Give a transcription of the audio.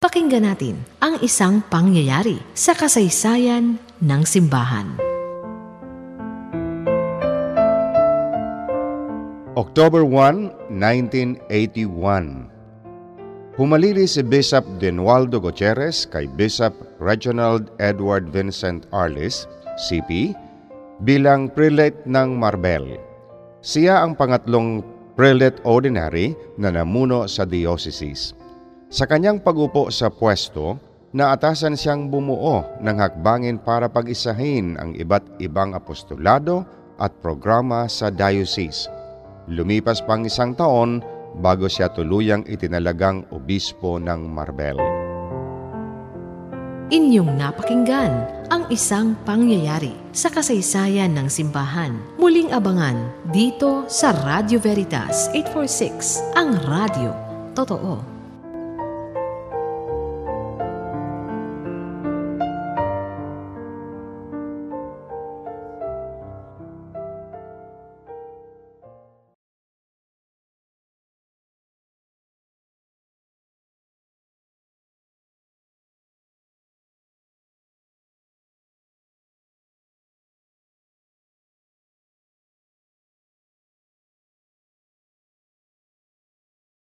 Pakinggan natin ang isang pangyayari sa kasaysayan ng simbahan. October 1, 1981 Humalili si Bishop Denualdo Gutierrez kay Bishop Reginald Edward Vincent Arlis, CP, bilang prelate ng Marbel. Siya ang pangatlong prelate ordinary na namuno sa diocese. Sa kanyang pagupo sa pwesto, naatasan siyang bumuo ng hakbangin para pag-isahin ang iba't ibang apostolado at programa sa diocese. Lumipas pang isang taon bago siya tuluyang itinalagang obispo ng Marbel. Inyong napakinggan ang isang pangyayari sa kasaysayan ng simbahan. Muling abangan dito sa Radio Veritas 846, ang radio. Totoo.